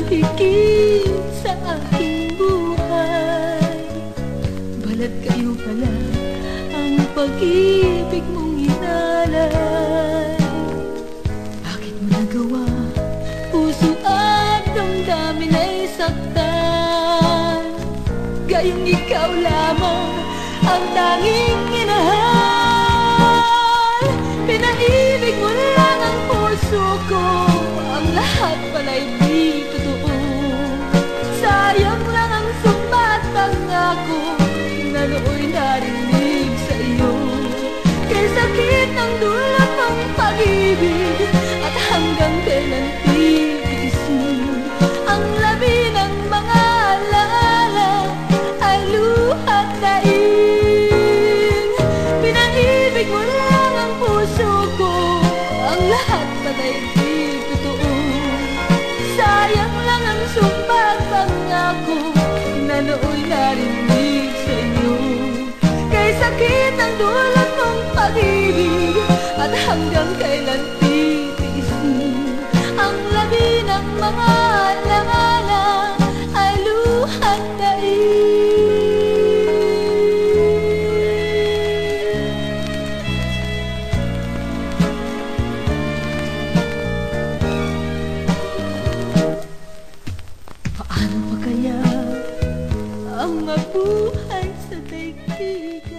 pagiging sa aking buhay. Balat kayo pala ang pag-ibig mong inalay. Bakit mo nagawa? Puso at damdamin ay saktan. Gayong ikaw lamang ang tanging inahal. Pinaibig mo lang ang puso ko. Ang lahat pa Sakit ng dulot ng pag-ibig At hanggang kailan titiisin Ang labi ng mga alaala Ay luhat daing Pinaibig mo lang ang puso ko Ang lahat pala'y di totoo. Sayang lang ang sumpa at pangako Na nooy narinig sa iyo Kay sakit ang dulot pag-ibig At hanggang kailan titiisin Ang labi ng mga alaala Ay luha't Paano pa kaya ang mabuhay sa daigdig?